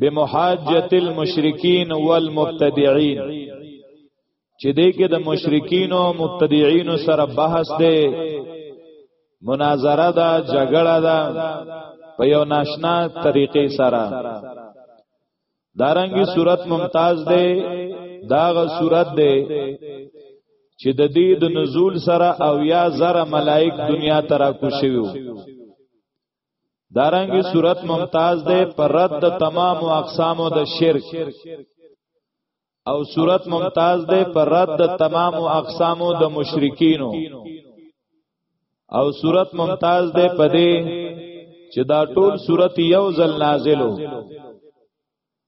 بمحاجت المشرکین والمبتدعين چې دې کې د مشرکین او مبتدعين سره بحث دی مناظره ده جګړه ده په یو ناشنا طریقې سره دارنګي صورت ممتاز ده داغه صورت ده چې د دې د نزول سره او یا زره ملائک دنیا ترا کو شویو دارنګي صورت ممتاز ده پر رد د تمام اقسامو د شرک او صورت ممتاز ده پر رد د تمام اقسامو د مشرکینو او صورت ممتاز ده پدې چې دا ټول صورت یو ځل نازلو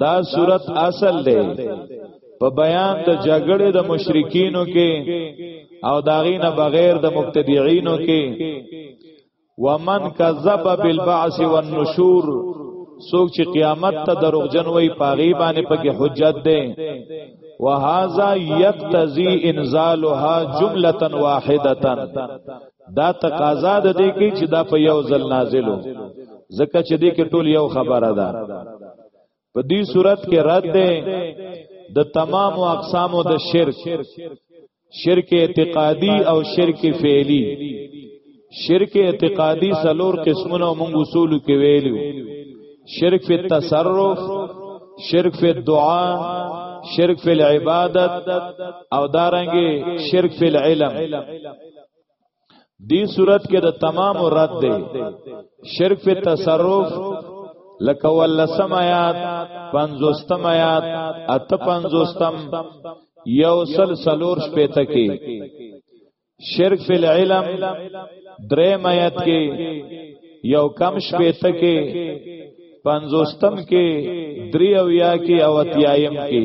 دا صورت اصل دی په بیان د جګړې د مشرکینو کې او داغینه بغیر د مبتدعینو کې ومن کذب بالبعث والنشور سوک چې قیامت ته دروغجن وای پاغي باندې پکې حجت ده وهذا یقتضی انزالها جمله واحده دا تقاضا د دې کې چې دا په یو ځل نازلو ځکه چې دې کې ټول یو خبره ده په دې صورت کې رد ده د تمام او اقسامو د شرک شرک اعتقادي او شرک فعلی شرک اعتقادي سلور قسمونه موږ اصول کې ویلو شرک فی التصرف شرک فی الدعاء شرک فی العبادت او دارنګي شرک فی العلم دی صورت کې د تمام رد دی شرک په تصرف لکه ولسم آیات پنځوستم آیات اته پنځوستم یو سل سلور شپېته کې شرک فی العلم درې میت کې یو کم شپېته کې پنځوستم کې درې او یا کې او اتیایم کې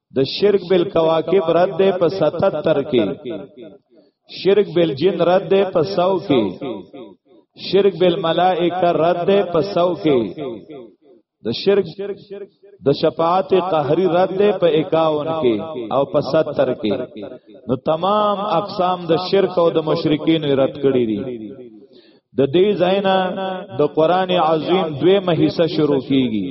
د شرک بالکواکب رد ده په 77 کې شرک بالجن رد ده په 100 کې شرک بالملائکه رد ده په 100 کې د شرک د شفاعت قهری رد ده په 51 کې او په 70 کې نو تمام اقسام د شرک او د مشرکین رد کړی دي د دې زینا د قران عظیم دویمه حصہ شروع کیږي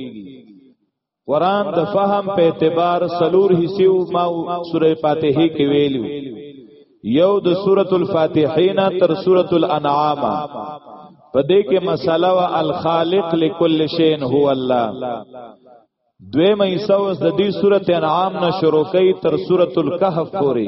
قران د فهم په اعتبار سلور حصو ما سوره فاتحه کې ویلو یو د سوره الفاتحه نه تر سوره الانعام په دې کې مساله وا الخالق لكل شيء هو الله دوی مې سوس د دې سوره انعام نه شروع کړي تر سوره الكهف پورې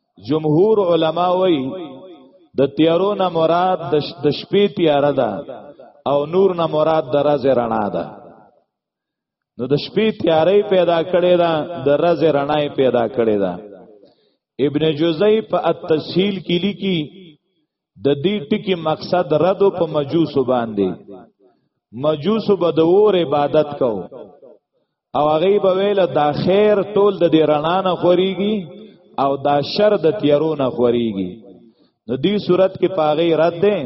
جمهور علما وای د تیارو نه مراد د شپې تیار ده او نور نه مراد د راز رڼا ده نو د شپې تیارې پیدا کړي ده د راز رڼا پیدا کړي ده ابن جوزی په التسهیل کې لیکي د دې ټکی مقصد رد په مجوس باندې مجوس به د اور عبادت کو او هغه به ویل دا خیر ټول د دې رڼا نه خوريږي او دا شر د تیارو نه خوريږي نو دې صورت کې پاغه رد ده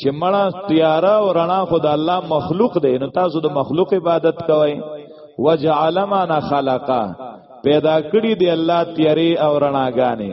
چې مړه تیارا او رڼا خو د الله مخلوق دی نو تاسو د مخلوق عبادت کوئ وجعل ما نه خلقا پیدا کړی دی الله تیارې او رڼاګانې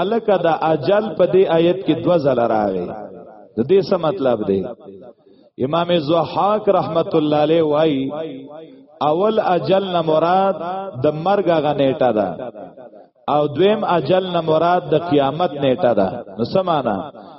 الک د اجل په دې آیت کې دو ځل راغی د دې څه مطلب دی امام زوحاک رحمت الله علیه وای اول اجل نه مراد د مرګ غنیټه ده او دویم اجل نه مراد د قیامت نیټه ده نو سمانا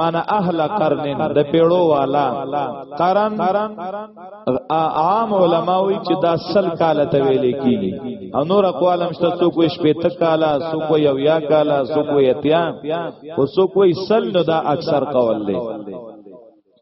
من اهل قرن د پیړو والا قرن عام علماوی چې دا سل کاله ته ویل کیږي او نور اقوالم شته څوک وي شپېته کاله څوک وي اویا کاله څوک وي اتیا او څوک وي سل نو دا اکثر قول دی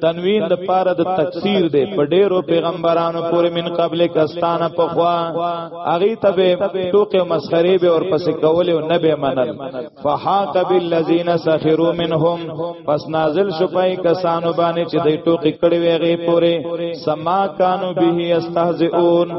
تنوین د پاره د تکثیر دی په ډیرو پیغمبرانو پورې من قبل کستانه په خوا اغه ته به ټوکې مسخري به اور پسې کول او نه به منل فحاق بالذین سخروا منهم پس نازل شپای کسانو باندې چې د ټوکې کړي ویغه پورې سما کانو به استهزئون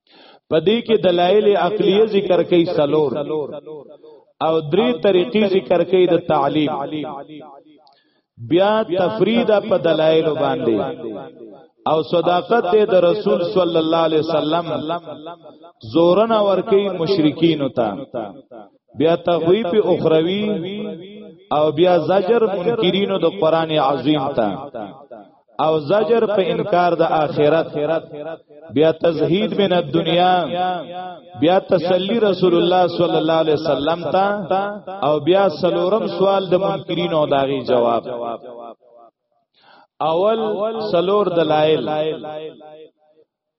پدې کې دلایل عقلیه ذکر کوي سلور او درې طریقې ذکر کوي د تعلیم بیا تفرید په دلایل باندې او صداقت دې د رسول صلی الله علیه وسلم زورنا ورکی مشرکین وتا بیا تغویب اخروی او بیا زجر منکرینو د قران عظیم ته او زجر په انکار د آخرت بیا تزهید من الدنیا بیا تسلی رسول الله صلی الله علیه وسلم ته او بیا سلورم سوال د منکرین او داغي جواب اول سلور دلائل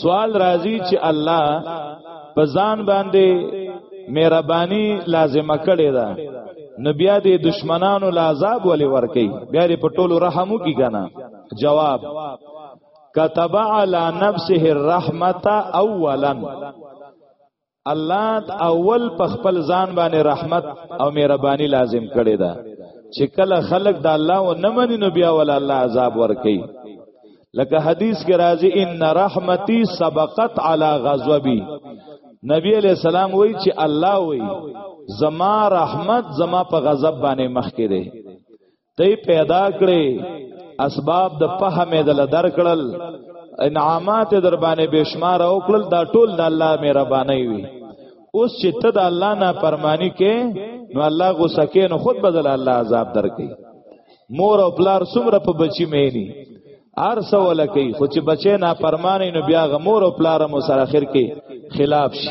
سوال راځي چې الله په ځان باندې مهرباني لازمه کړې ده نو بیا دې دشمنانو لا عذاب ولې ورکي بیا دې په ټولو رحم وکي کنه جواب كتب على نفسه الرحمه اولا الله اول په خپل ځان باندې رحمت او مهرباني لازم کړی دا چې کله خلق د الله و نه مني نو بیا ول الله عذاب ورکي لکه حدیث کې راځي ان رحمتي سبقت على غضبي نبی علیہ السلام وای چې الله وای زما رحمت زما په غضب باندې مخکې دی دی پیدا کړي اسباب د فهم دل درکړل انعامات در باندې بشمار او کړل دا ټول د الله مهرباني وي اوس چې ته د الله نه پرمانی کې نو الله غوسه کې نو خود بدل الله عذاب درکې مور او پلار څومره په بچی مېنی ار سوال کوي خو چې بچي نه پرمانی نو بیا غ مور او پلار مو سره اخر کې خلاف شي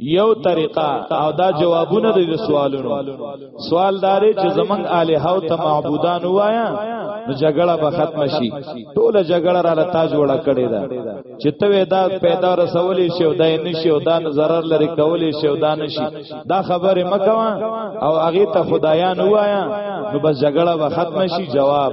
یو طریقه او دا جوابونه د سوالونو سوال داري چې زمنګ الہ او ته معبودان وایا نو جګړه به ختم شي ټول جګړه را لتا جوړه کړي دا چې ته دا پیدا رسولې شي او دا نشي او دا zarar لري کولې شي او دا نشي دا خبره مکوا او هغه ته خدایان وایا نو بس جګړه به ختم شي جواب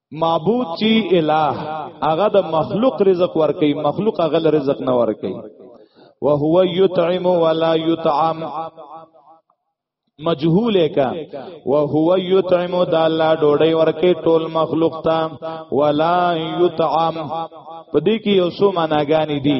معبود چی الہ هغه د مخلوق رزق ورکي مخلوق هغه رزق نه ورکي وهو یطعم ولا یطعم مجهول کا وهو یطعم د الله ډوډۍ ورکي ټول مخلوق ته ولا یطعم پدې کې یو څو معناګانی دي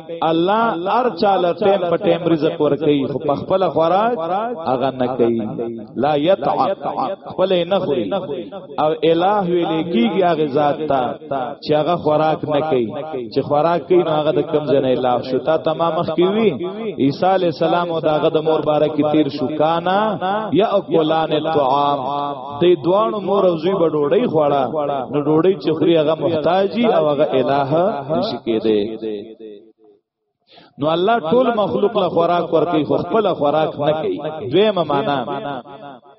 الله هر چاله ټیم په ټیم رزق ورکي خو په خپل خوراک هغه نه کوي لا یطع خپل نه خوري او الہ ویل کیږي هغه ذات ته چې هغه خوراک نه کوي چې خوراک کوي نو هغه د کم ځای نه الہ شو تا تمام مخ کیوي عیسی علی السلام او داغه د مور بارک تیر شو کانا یاکلان الطعام د دوانو مور او زوی به ډوډۍ خوړه نو ډوډۍ چې خوري هغه محتاجي او هغه الہ نشي کېده نو الله ټول مخلوق له خوراک ورکي خو خپل خوراک نه کوي دویمه معنا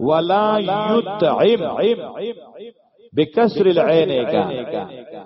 ولا یطعم بکسر العین کا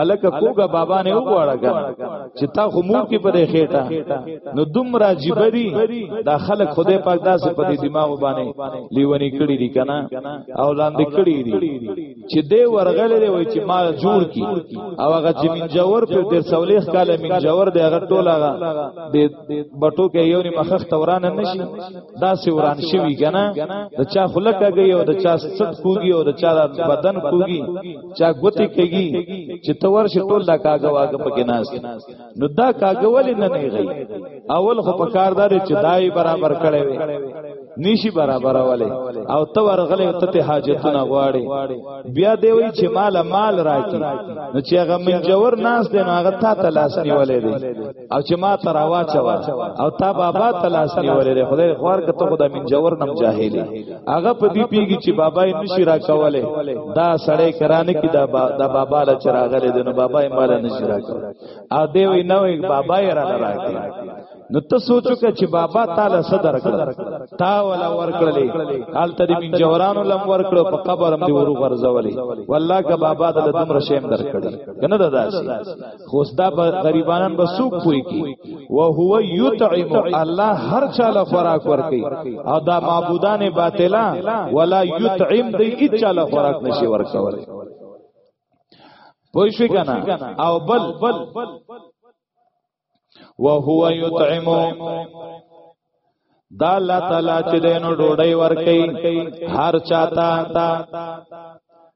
الک کوګه بابا نه وګواړه کنه چې تا خو مور کې پرې خېټه نو دوم راځي بری دا خلک خدای پاک داسې په دې دماغ باندې لیونی کړی دي کنه او لاندې کړی دي چې دې ورغلې دی وای چې ما جوړ کی او هغه چې من جوور په دې سولیخ کاله من جوور دی هغه ټول هغه د بټو کې یو نیم مخخ توران نشي دا سی وران شوی کنه د چا خلک گئی او د چا ست کوګي او د چا بدن کوګي چا ګوتی کېږي چې تو ورشه ټول دا کاغه واګه پکې ناس نو دا کاغه ولې نه نه غي اول خو په کاردار چې دای برابر کړي وي نشي برابر والے او تو ورغلې ته حاجتونه غواړي بیا دی وی چې مال مال راکی نو چې هغه منجور ناس دی نو هغه تا تلاش نیولې دی او چې ما ته راواچوا او تا بابا تلاش نیولې ده خدای خوار کته خدای من جوور نم جاهلی هغه په دې پیږي چې بابا یې نشي راکوله دا سړی کرانه کې دا دا بابا له چراغله ده نو بابا یې مال نشي راکوله ا دې وی نو بابا یې را راکړي نو ته سوچو که چې بابا تعالی صدر کړ تا ولا ورکړلې حال ته دې من جورانو لم ورکړو په قبر هم دې ورو غرزولې والله که بابا د دومره شیم درکړي کنه داداشي خوستا په غریبانان به سوق کوي کی او هو یطعم الله هر چاله خوراک ورکي او دا معبودان باطلا ولا یطعم دی هیڅ چاله خوراک نشي ورکول پوه شئ کنه او بل وهو یطعم دا الله تعالی چې دینو ډوډۍ ورکي هر چاته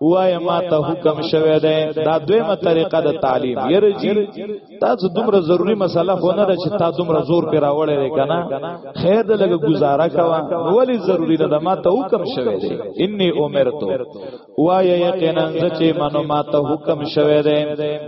وای ما ته حکم شوه ده دا دویمه طریقه د تعلیم یره جی تاسو دومره ضروری مسله خو نه ده چې تاسو دومره زور پر راوړی دی کنه خیر ده لګه گزاره کوا ولی ضروری ده ما ته حکم شوه ده انی عمر تو وای یقینا چې منو ما ته حکم شوه ده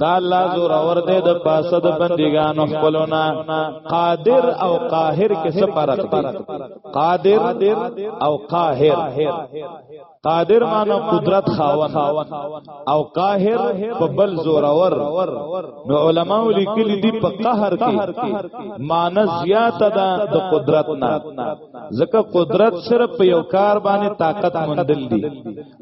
دا الله زور اور دے د پاسه د بندګانو خپلونا قادر او قاهر کې څه فرق دی قادر او قاهر قادر معنی قدرت خاون او قاهر په بل زور اور نو علما لیکلي دي په قهر کې معنی زیات ده د قدرت نه ځکه قدرت صرف په یو کار باندې طاقت مندل دي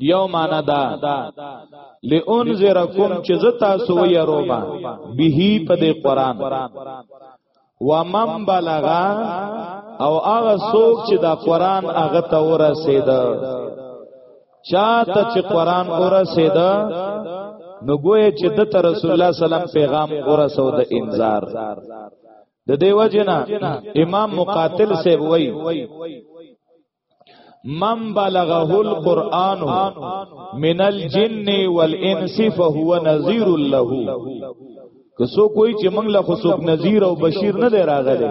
یو معنا دا لئنذرکم چې زتا سو یروما به په دې قران ومن بلغا او هغه څوک چې دا قران هغه ته ورسید چاته چې قران ورسید نو ګویا چې د رسول الله سلام پیغام ورسو د انذار د دیو جنا امام مقاتل سے وای من بلغه القرآن من الجن والانس فهو نذير له که سو کوئی چې موږ له خصوص نذیر او بشیر نه دی راغلی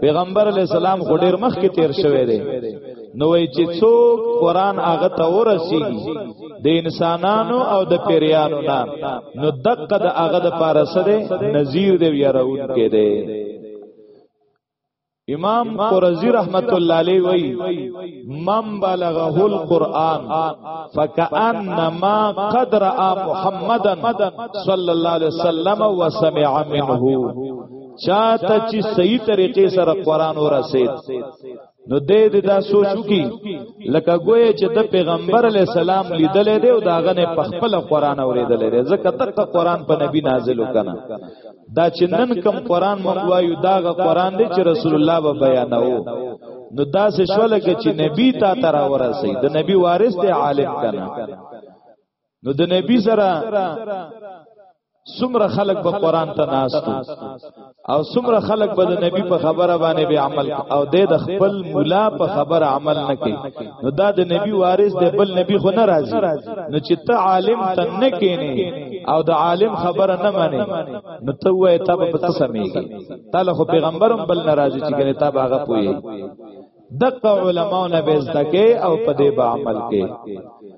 پیغمبر علی السلام خو ډیر مخ کې تیر شوی دی نو وی چې څوک قران هغه ته ورسیږي د انسانانو او د پیریانو نه نو دقه د هغه د پارسه دی نذیر دی یارون کې دی امام قرزی رحمت الله علیه وی من بلغه القرآن فکأنما قد را محمدا صلی الله علیه وسلم وسمع منه چاته چې صحیح طریقې سره قرآن ورسید نو دې دې دا سوچو کی لکه ګویا چې د پیغمبر علی السلام لیدلې دی او داغه نه پخپل قران اوریدلې دی ځکه تک قران په نبی نازل وکنه دا چې نن کم قران مونږ وایو داغه قران دی چې رسول الله به بیانو نو دا څه شول چې نبی تا تر ورسې د نبی وارث دی عالم کنا نو د نبی سره سمره خلق به قران ته ناستو او سمره خلق به د نبی په خبره باندې به عمل او د خپل مولا په خبره عمل نه کوي نو دا د نبی وارث دی بل نبی خو نه راځي نو چې ته عالم ته نه کینې او د عالم خبره نه مانی نو ته وای ته په څه سمېږي تعالی خو پیغمبرم بل ناراضي چې کنه ته باغه پوي دغه علماونه به زده کې او په دې به عمل کې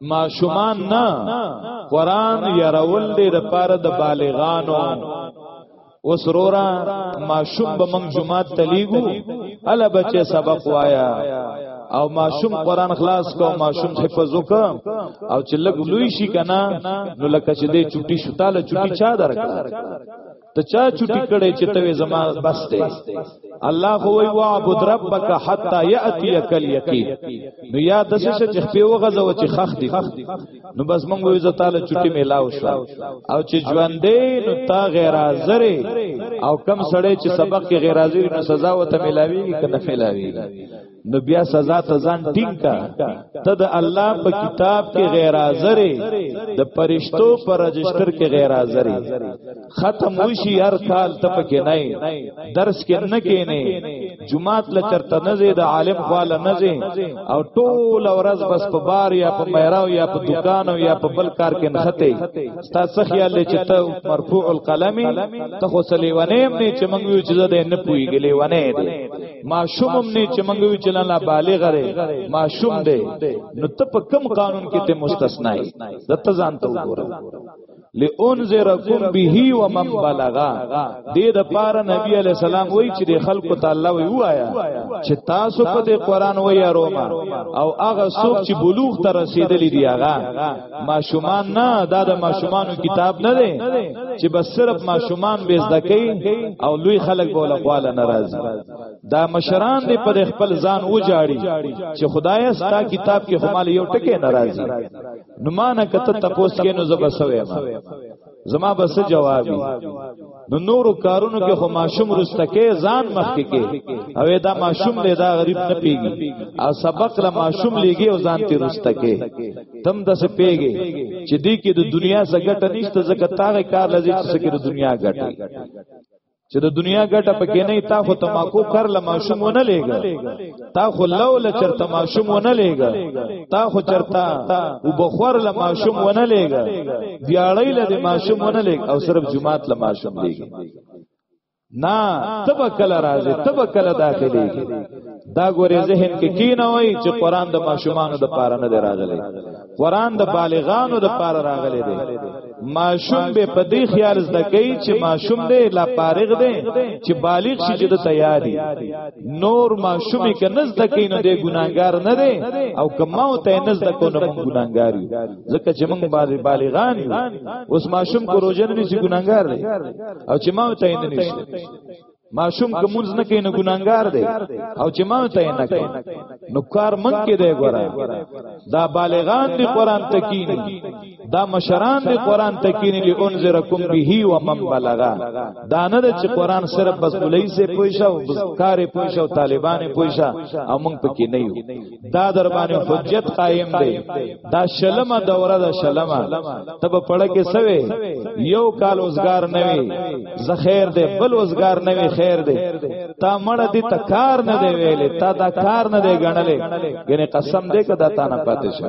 ماشومان نه قران يرول دې د پاره د بالغانو وسرورا ماشوم به موږ جمعه تلیګو الا بچي سبق وایا او ماشوم قران خلاص کو ماشوم حفظ وک او چې لګ لوی شي کنه نو لکه چې دې چټي شتاله چټي چا درک ته چا چټی کړي چې ته زما بس دی الله خو وی واعبد ربک حتا یاتیک الیقین نو یا د څه چې خپې وغزه و چې خخ دی نو بس مونږ وی زه تعالی چټی میلاو شو او چې ژوندې نو تا غیر حاضر او کم سړی چې سبق کې غیر حاضر نو سزا وته ملاویږي کنه ملاویږي نو بیا سزا ته ځان ټینګ کا ته د الله په کتاب کې غیر حاضر د پرشتو پر رجستر کې غیر حاضر ختم وشي هر کال ته پکې نه درس کې نه کېنه جمعات له چرته نه زید عالم خال نه زی او ټول ورځ بس په بار یا په میراو یا په دکان یا په بل کار کې نه خته ستا سخیا لې چې ته مرفوع القلم ته خو سلیوانه نه چې منګو چې زده نه پوي ګلې ونه ماشومم نه چې موږ وی چلن لا بالغ غره ماشوم دی نو ته په کم قانون کې ته مستثنا یې د ته ځان ته وګوره لئنذرکم به ومن بلغا دې د پاره نبی علی السلام وای چې د خلکو تعالی وی وایا چې تاسو په دې قران وای روما او هغه څوک چې بلوغ ته رسیدلی دی هغه ماشومان نه دا د ماشومانو کتاب نه دی چې بس صرف ماشومان به زده کوي او لوی خلک به له خواله ناراضي دا مشران دی پر خپل ځان و جاړي چې خدای ستا کتاب کې خمال یو ټکی ناراضي نو ما نه کته تپوس کې نو زبسوي ما زما بس جوابي نو نورو کارونو کې خو ماشوم رستکه ځان مخ کې کې او دا ماشوم له دا غریب نه پیږي او سبق له ماشوم لګي او ځان تی رستکه تم د څه پیږي چې دې کې د دنیا څخه ګټه نشته ځکه تاغه کار لږه چې د دنیا ګټه چې د دنیا ګټه پکې نه تا خو تماکو کر له ماشوم ونه لېګا تا خو لو له چرته ماشوم ونه لېګا تا خو چرته او بخور له ماشوم ونه لېګا ویاړی له ماشوم ونه لېګ او صرف جمعات له ماشوم لېګا نا تب کله راځي تب کله داخلي دا ګورې ذهن کې کی نه وای چې قران د ماشومان د پاره نه دی راغلی قران د بالغانو د پاره راغلی دی ماشوم به په دې خیال زده کوي چې ماشوم دې لا فارغ دی چې بالغ شي چې د تیاری نور ماشوم کې نزد کوي نو دې ګناګار نه دی او کماو ته نزد کو نه ګناګار یو ځکه چې موږ باندې بالغان یو اوس ماشوم کو روزنه نشي ګناګار دی او چې ماو ته نه نشي ماشوم که مونږ نه کین ګناګار دی او چې ما ته نه کین نو کار من کې دی ګورا دا بالغان دی قران تکین دا مشران دی قران تکین لی انذرکم به و من بلغا دا نه چې قران صرف بس ولای سي پوښاو بس کار پوښاو طالبان پوښا او مونږ پکې نه یو دا در باندې حجت قائم دی دا شلمه دوره دا شلمه تب پړه کې سوي یو کال اوسګار نه وي زخیر دی بل اوسګار نه وي خیر دی تا مړ دي ته کار نه دی ویلې تا دا کار نه دی غنلې یعنی قسم دې کدا تا نه پاتې شه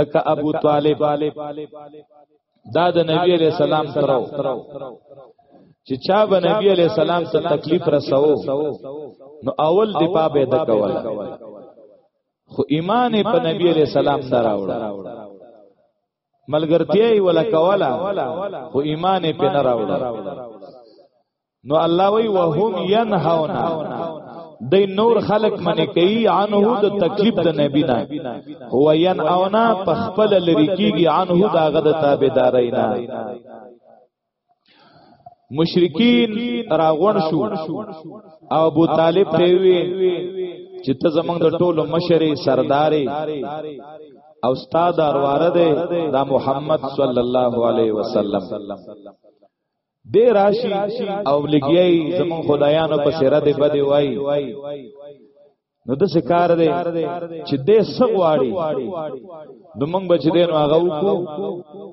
لکه ابو طالب دا د نبی علیہ السلام ترو چې چا به نبی علیہ السلام ته تکلیف رسو نو اول دی پا به د کول خو ایمان په نبی علیہ السلام سره راوړ ملګرتیا ولا کولا خو ایمان په نه راوړ نو الله وی وهم ينهون د نور خلق منی کوي عنه د تکلیف د نبی نه هو ين اونا په خپل لری کیږي عنه د هغه د تابعداري نه مشرکین راغون شو او ابو طالب ته وی چې ته زمنګ د ټولو مشري سرداري او استاد ارواره ده دا محمد صلی الله علیه وسلم دې راشي او لګیای زمون خدایانو په سره دې بده وای نو د شکار دی چې دې سغواړي نو موږ بچ دې نو هغه وکړو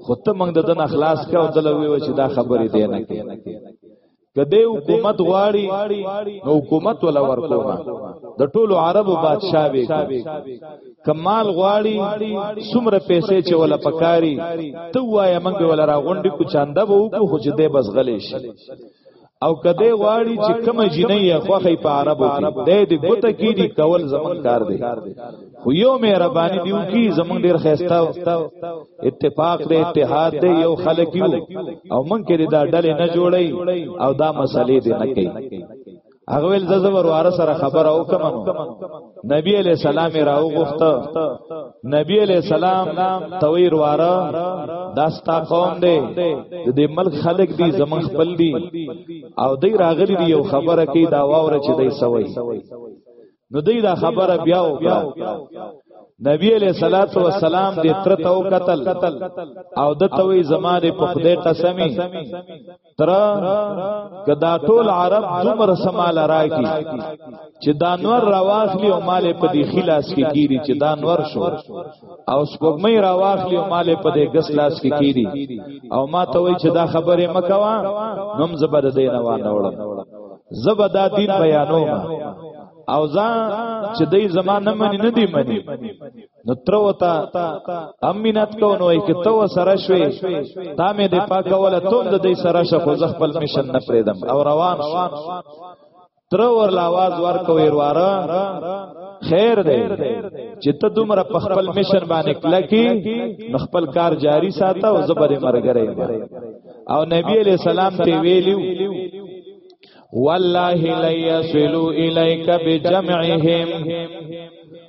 خو ته موږ د دن اخلاص کا او دلوي و چې دا خبرې دې نه کې کدی حکومت غواړي نو حکومت ولا ورکوما د ټولو عربو بادشاہ وي کمال غواړي څومره پیسې چې ولا پکاري ته وای منګ ولا را غونډي کو چاندا وو کو خو چې دې بس غلې شي او کده غواړي چې کوم جنې یا خوخه په عربو دې دې ګوته کې دي کول زمون کار دی خو یو مهرباني دیو کی زمون ډیر خيستا اتفاق دې اتحاد دې یو خلک یو او من کې دا ډلې نه جوړي او دا مسلې دې نه کوي هغه ول د زبر وار سره خبر او کوم نبی علی سلام راو غوښت نبی علی سلام تویر وار داستا قوم دی د دې ملک خلک دی زمون خپل دی او دی راغلی دی یو خبره کی دا واور چې دی سوی نو دی دا خبره بیا وکړه نبی علیہ الصلات والسلام دې تر تو قتل او د توي زما دې په خدای قسمی تر کدا ټول عرب زمر سمال راکی چې دانور رواخلی او مال په دې خلاص کې کیری چې دانور شو او سپوږمۍ را واخلی او مالې په دې ګس لاس کې کیدی او ما ته وای چې دا خبره مکوا نوم زبر دې نه وانه وړم زبدا دین بیانوم او ځان چې دای زمانه منی نه دی منی نو تر وتا امینت کو نو یک تو سره شوي تا مې د پاکوله تول د دې سره شخو زخپل میشن نه پریدم او روان شو تر ورل आवाज ورکو ورواره خیر دی چې ته دومره په خپل میشن باندې کلکی نو خپل کار جاری ساته او زبر مرګره او نبی علیہ السلام ته ویلو والله لا يصلوا اليك بجمعهم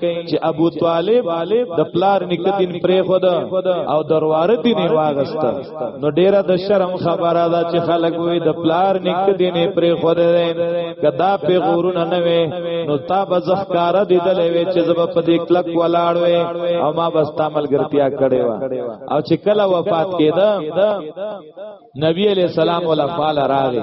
چې ابو طالب د پلار نکدین پرې خود او دروارتی نه واغست نو ډیره د شرم خبره ده چې خلک وې د پلار نکدین پرې خود کدا په غورونه نه وې نو تا بزخکار دي دلې وې چې زب په دې کلک ولاړ وې او ما بس تامل ګرتیا کړې وا او چې کله وفات کېده نبی علیہ السلام ولا فال راغی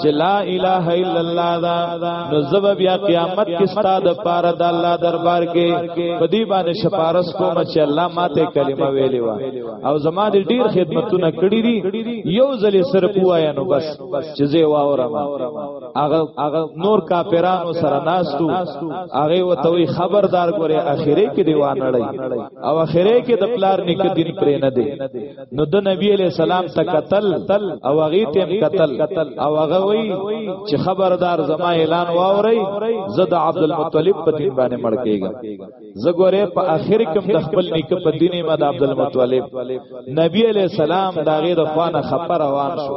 چې لا اله الا الله دا نو زب بیا قیامت کې ستاد پاره د الله دربار کې په دې باندې شپارس کوم چې الله ماته کلمه ویلې و او زما دې ډیر خدمتونه کړې دي یو ځلې سر پوایا نو بس چې زه واورم هغه هغه نور کافرانو سره ناستو هغه وتوي خبردار ګوره اخیره کې دیوان اړي او اخیره کې د پلار نیک دین پرې نه دی نو د نبی علیہ السلام ته قتل او هغه ته قتل او هغه وی چې خبردار زما اعلان واوري زه د عبد المطلب په دین باندې مړ کېږم زه ګوره په اخر کې د خپل نیک په دینه ما د عبد المطلب نبی علیہ السلام دا غیر خوانه خبر روان شو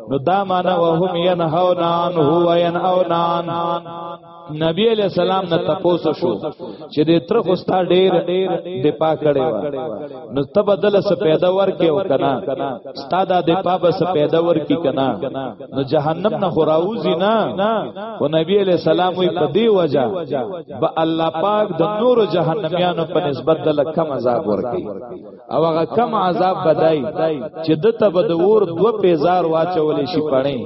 نو دا معنا وهم ينهون عنه وينهون عن نبی علیہ السلام نه تپوسو شو چې د تر خوستا ډیر د پا کړي وا نو تب بدل س پیدا ورکه او کنا ستا د د پا بس پیدا ورکی کنا نو جهنم نه خراوزی نه او نبی علیہ السلام وی په دی وجہ با الله پاک د نور جهنميانو په نسبت د لکم عذاب ورکی او هغه کم عذاب بدای چې د ته به د اور دو پیزار واچول شي پړې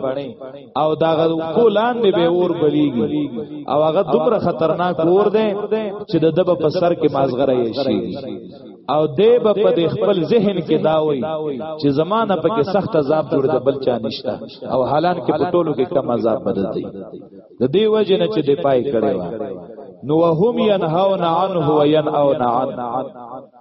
او دا کو لاندې به اور بلیږي او هغه دومره خطرناک اور دی چې د دبه په سر کې مازغره یې شي او دی به په خپل ذهن کې دا وای چې زمانہ په کې سخت عذاب جوړ د بل چا نشتا او حالان کې په ټولو کې کم عذاب بدل دی د دې وجه نه چې دی پای کړي نو هم ينهون عنه وينأون عنه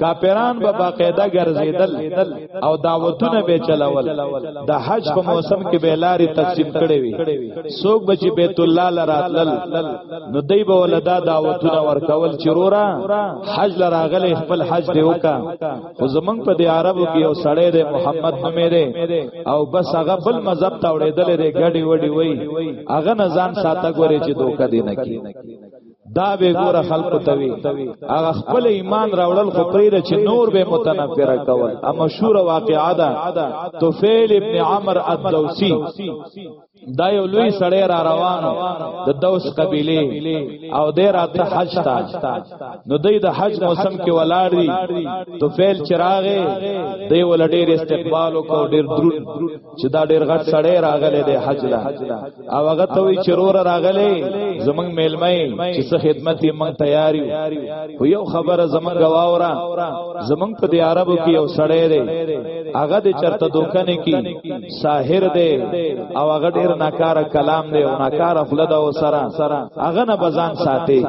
کاپیران به باقاعده ګرځیدل او دعوتونه به چلول د حج په موسم کې به لارې تقسیم کړي وي څوک به چې بیت الله لراتل نو دی به ولدا دعوتونه ورکول چرورا حج لراغله خپل حج دی وکا خو زمنګ په دی عربو کې یو سړی دی محمد نومې دی او بس هغه بل مذهب ته وړېدل دی ګډي وډي وای هغه نه ځان ساته ګوري چې دوکه دینه کی دا به ګوره خلکو ته وی هغه خپل ایمان راوړل خو پرې چې نور به متنفره کول ا مشهور واقعا ده توفیل ابن عمر الدوسی دا یو لوی سړی را روانو د دوس قبیله او د راته حج تا نو دوی د حج موسم کې ولاړ دي توفیل چراغه دی ول ډیر استقبال او ډیر درود چې دا ډیر غټ سړی راغلی دی حج لا او هغه ته وی چرور راغلی زمنګ میلمه چې څه خدمت یې مونږ تیار یو خو یو خبره زمنګ واورا زمنګ په دی عربو کې یو سړی دی هغه د چرته دوکنه کې ساحر دی او هغه ډیر ناکاره کلام دی او ناکاره خلدا و سره هغه نه بزان ساتي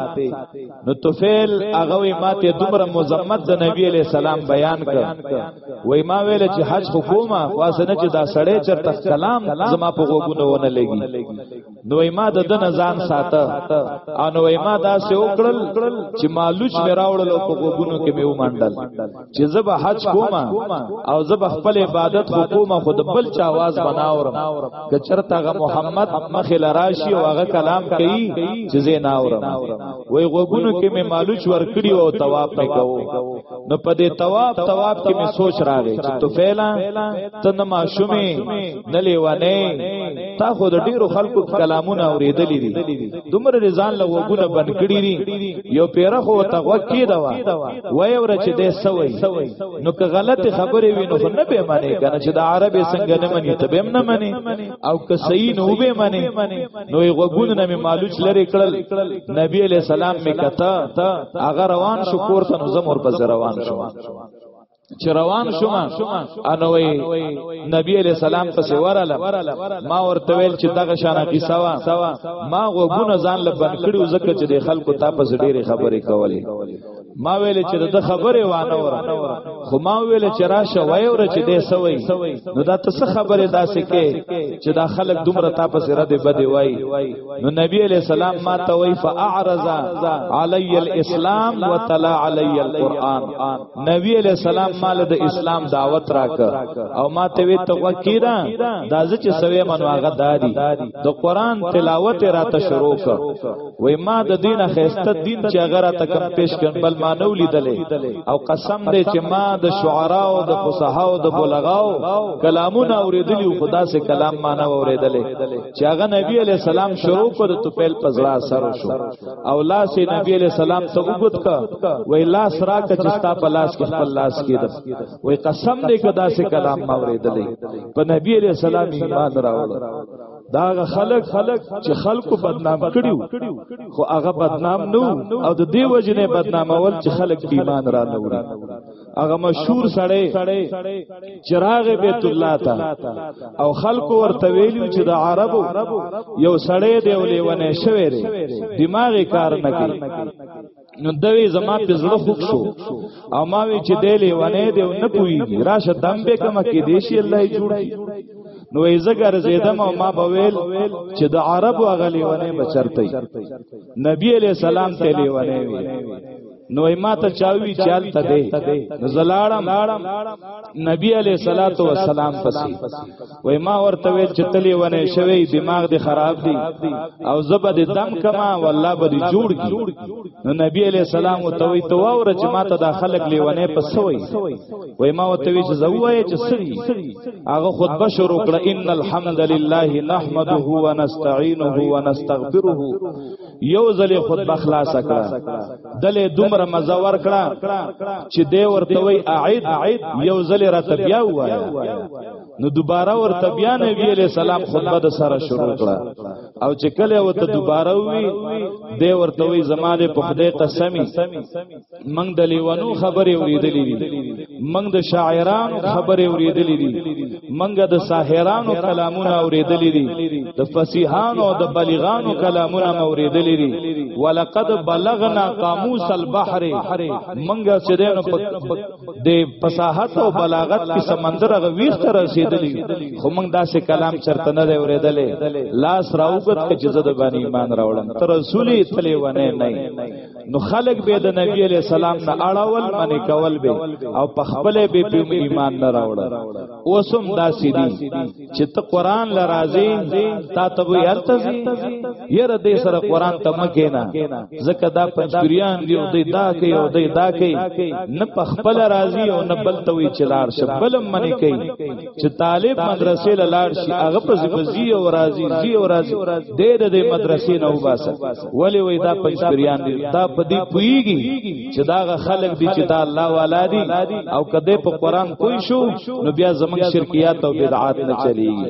نو توفیل هغه وی ماته دومره مزمت د نبی علی سلام بیان کړ وای ما ویل چې حج حکومه واسنه چې دا سړی چرته کلام زما په غوګونه ونه لګي نو ما د دن ځان ساته او نو ما دا سه وکړل چې مالوچ میراوړل په غوګونو کې مې ومنډل چې زب حج کوم او زب خپل عبادت کوم خو د بل چا आवाज بناورم که چرته غ محمد مخه لراشي او هغه کلام کوي چې زه نه اورم وای غوګونو کې مې مالوچ ورکړي او تواب نه کوو نو په دې تواب تواب کې مې سوچ راغی چې تو فعلا تنه ماشومه نه لیوانه تا خو د ډیرو خلکو کلامونه اوریدلې دي دومره رضان له وګونه بن کړی دي یو پیره خو ته وکی دا وای ور چې دې سوي نو که غلط خبرې وینو خو نه به معنی کنه چې د عرب څنګه نه مني ته به نه مني او که صحیح نه وبه مني نو یو وګونه نه مالوچ لري کړل نبی علی سلام می کته اگر روان شو کور ته نو زمور پر روان شو چې روان شوم انوي نبی عليه السلام پسې وراله ما ورته ویل چې دغه شان قصه وا ما غوونه ځان له بند کړو زکه چې د خلکو تاسو ډېری خبرې کولې ما ویل چې د خبره وانه ور خو ما ویل چې راشه وای ور چې دې سوي نو دا ته څه خبره داسې کې چې دا خلک دومره تاسو سره دې بده وای نو نبی علی السلام ما ته وای فاعرض علی الاسلام وتلا علی القران نبی علیہ السلام مال د اسلام دعوت راک او ما ته وی ته وکیرا دا ز چې سوي منو هغه دادی د قران تلاوت را ته شروع ک وای ما د دینه خسته دین چې هغه را ته کم پیش کړ بل ما نو لیدلې او قسم دې چې ما د شعرا او د فصحا او د بلغاو کلامونه اوریدلی او خدا سے کلام ما نه اوریدلې چې هغه نبی علیہ السلام شروع کړ ته پیل پزړه اثر شو او لاس نبی علیہ السلام ته وګت کا وای لاس را ک چستا په لاس کې خپل لاس کې ده وای قسم دې کدا سه کلام ما ورېدلې په نبی علیہ السلام ایمان راوړ دا خلق خلق چې خلکو بدنام کړیو خو هغه بدنام نو او د دیو جنې بدنامول چې خلک ایمان را نه وړي هغه مشهور سړی چراغ بیت الله تا او خلکو ورته ویلو چې د عربو یو سړی دی ولې ونه شوی دی دماغي کار نه کوي نو دوی زما په زړه خوښ شو او ما وی چې دی لیوانه دی نه پوي راشه دم به کما کې دیشي الله یې جوړ نو یې زګر زیدم او ما بویل چې د عربو غلیوانه بچرتي نبی علی سلام ته لیوانه وی نو ما ته چاوي چال ته دې زلاړم نبی علیہ الصلات والسلام پسې وای ما ورته وی چتلې ونه شوی دماغ دې خراب دی او زبد دم کما والله به جوړ کی نو نبی علیہ السلام وتوي تو اور چې ما ته دا خلق لیونه پسوي وای ما وته وی چې زوای چې سری هغه خطبه شروع کړه ان الحمد لله نحمده ونستعينه ونستغفره یو ځلې خطبه خلاص کړه دلې دومره مزه ور کړه چې دی ورته وی اعید یو ځلې را تبیا وایا نو دوباره ورته بیا نبی علیہ السلام خطبه د سره شروع کړه او چې کله وته دوباره وی دی ورته وی زماده په خدای قسمی منګ د لیوانو خبرې اوریدلې دي منګ د شاعرانو خبرې اوریدلې دي منګ د ساحرانو کلامونه اوریدلې دي د فصیحانو او د بلیغانو کلامونه اوریدلې دي ولقد بلغنا قاموس البحر منګ چې دنه د فصاحت او بلاغت په سمندر غویخ ته رسیدلې خو منګ داسې کلام چرته نه دی اوریدلې لاس راوګت چې زده باندې ایمان راوړم تر رسولي تلې ونه نه نو خلق به د نبی علی سلام نه اړول منی کول به او په خپل به په ایمان نه راوړ اوسم داسې دي چې ته قران لرازي تا ته وي ارتزي ير دې سره قران ته مکه نه زکه دا پنځګریان دی او دې دا کوي او دې دا کوي نه په خپل راضي او نه بل ته وي چلار شبلم منی کوي چې طالب مدرسې له لاړ شي هغه په زی او راضي زی او راضي د دې مدرسې نه وباسه ولی وای دا پنځپریان دي دا په دې پویږي چې دا خلک دي چې دا الله والا دي او کده په قران کوی شو نو بیا زمنګ شرکیات او بدعات نه چلیږي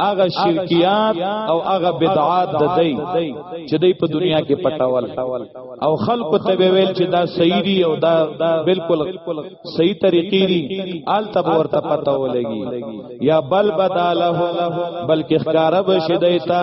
هغه شرکیات او هغه بدعات د دی چې دی په دنیا کې پټاول او خلق ته ویل چې دا صحیح دی او دا بالکل صحیح طریقې دي آل تب ورته پتا ولګي یا بل بداله بلکې خکارب شیدایتا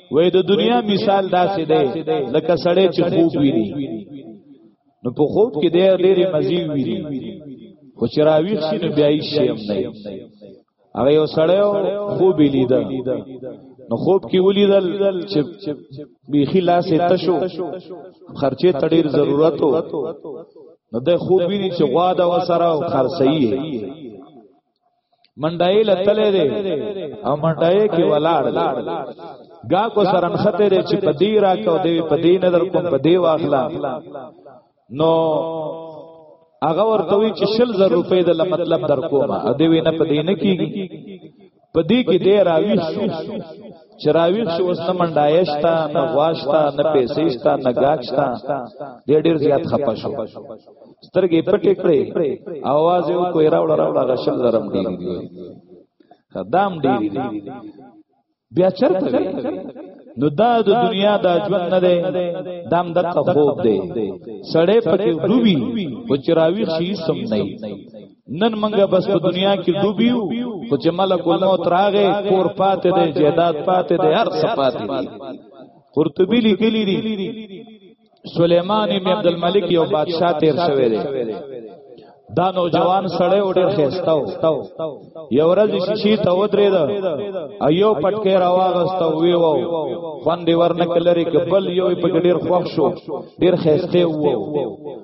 وې د دنیا مثال داسې دی لکه سړی چې خوب ویني نو په خوب کې دی ډېرې مزي ویني خو چې راویښ شي نو بیا یې شي هم نه هغه یو سړی خوب لیدا نو خوب کې ولیدل چې بیخي لاسې تشو خرچه تډیر ضرورت نو د خوب ویني چې غوا دا وسره خرڅي منډای لتلې دې او منډای کې ولاړ دې گا کو سرن خطه دې چې پدی را کو دې پدی نظر کوم پدی واخلا نو هغه ورته وی چې شل زر روپې د مطلب در کومه او دې وینه پدی نه کیږي پدی کې دې راوي شو چراوی شو اوس نه منډایشتا نه غواشتا نه پیسېشتا نه گاچتا دې ډېر زیات خپه شو سترګې پټې کړې आवाज یو کوی راوړ راوړ غشل لرم دی دام دی بیا چرته نو دا د دنیا دا ژوند نه دی دام د خوب دی سړې پکې ډوبي او چراوی شي سم نه نن منګه بس په دنیا کې ډوبیو خو چې ملک الموت راغې کور پاتې دی جیداد پاتې دی هر څه پاتې دی قرطبی لیکلی دی سلیمان ابن عبد الملک یو بادشاہ تیر شوی دی دا نوجوان سړی وړي خېستاو یو ورځ شیشي ته ودرې دا ایو پټکې راواغسته وی وو خوندې ورنه کلري کبل یو په ډیر خوښ شو ډیر خېسته وو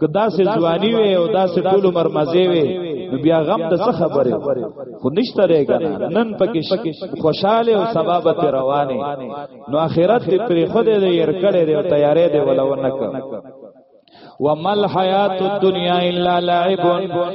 که داسې ځواني وي او داسې ټول عمر مزه وي نو بیا غم د څه خبره خو نشته رې کنه نن پکې خوشاله او سبب ته روانه نو اخرت دې پرې خود دې ير کړې دې تیارې دې ولونه کړ ومل حیات الدنیا الا لعب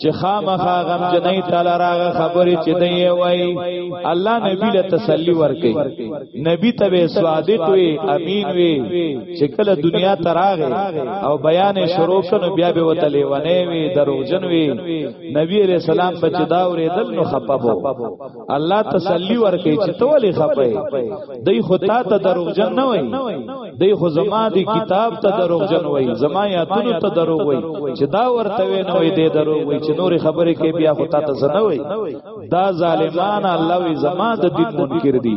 چې خامخا غم جنې تعالی راغه خبرې چې دی وای الله نبی له تسلی ورکې نبی ته به صادق وي امین وي چې کله دنیا ته راغې او بیان شروع شنو بیا به وته لیونه وي دروغجن وي نبی رسول الله په چداورې دل نو خپبو الله تسلی ورکړي چې ته ولې خپای دای خو تا ته دروغجن نه وای دای خو زما دی کتاب ته دروغجن وای زما یاتونو ته دروغ وای چې دا ورته وای نه وای دې دروغ وای چې نور خبرې کې بیا خو تا ته زنه وای دا ظالمان الله وی زما د دین منکر دي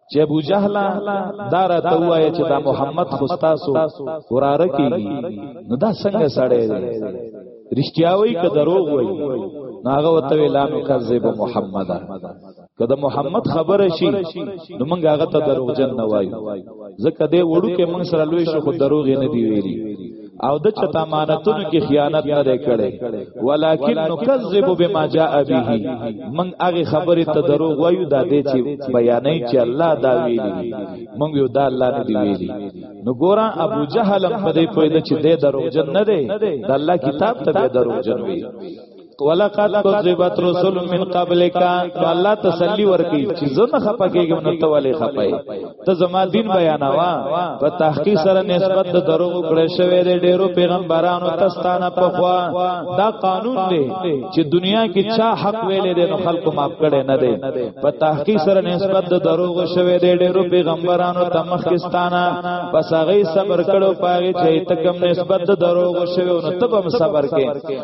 چې ابو جهل دا راته وایي چې دا محمد خوستاسو وراره کیږي نو دا څنګه سړی دی رښتیا وایي که دروغ وایي ناغه وته اعلان کذب محمد کله محمد خبره شي نو موږ هغه ته دروغجن نه وایو ځکه دې وړو کې موږ سره لوي شو خو دروغ نه دی ویلي او د چتا مانتونو کې خیانت نه دی کړي ولکن نکذب بما جاء به من هغه خبره ته دروغ وایو دا دې چې بیانې چې الله دا ویلي من یو دا الله نه دی ویلي نو ګورا ابو جهل په دې پوهید چې دې دروغ جن نه دی د الله کتاب ته دروغ جن وی ولقد کذبت رسل من قبلک نو الله تسلی ورکی چې زنه خپکیږم نو ته ولې خپای ته زما دین بیانوا په تحقیق سره نسبت د دروغ کړې شوې د ډیرو پیغمبرانو تستانه په خوا دا قانون دی چې دنیا کې چا حق ویلې دی نو خلکو معاف کړي نه دی په تحقیق سره نسبت د دروغ شوې د ډیرو پیغمبرانو تمخستانه پس هغه صبر کړو پاره چې تکم نسبت د دروغ شوې نو تبم صبر کې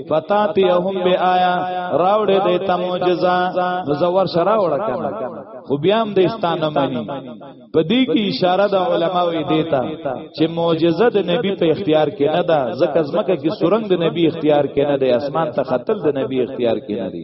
پتا تی هم بی آیا راوړې دې ته معجزه نو زور شرا وړه کنه خو بیا هم دې ستانه مانی په دې کې اشاره د علما وی دیتا چې معجزه د نبی په اختیار کې نه ده ځکه ځمکه کې سورنګ د نبی اختیار کې نه ده اسمان ته خطل د نبی اختیار کې نه دی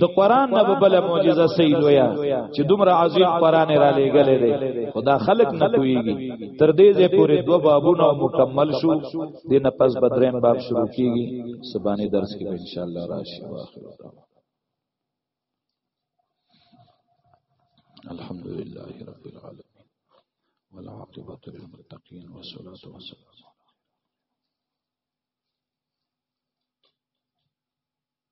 د قران نه بل معجزه سي لویا چې دومره عظیم قران را لېګلې دی خدا خلق نه کويږي تر دې زه پورې دو بابونه مکمل شو د نه پس بدرین باب شروع کیږي سبانه درس کې ان شاء الله راشي واخر الحمد لله رب العالمين والعاقبة للمتقين والصلاة والسلام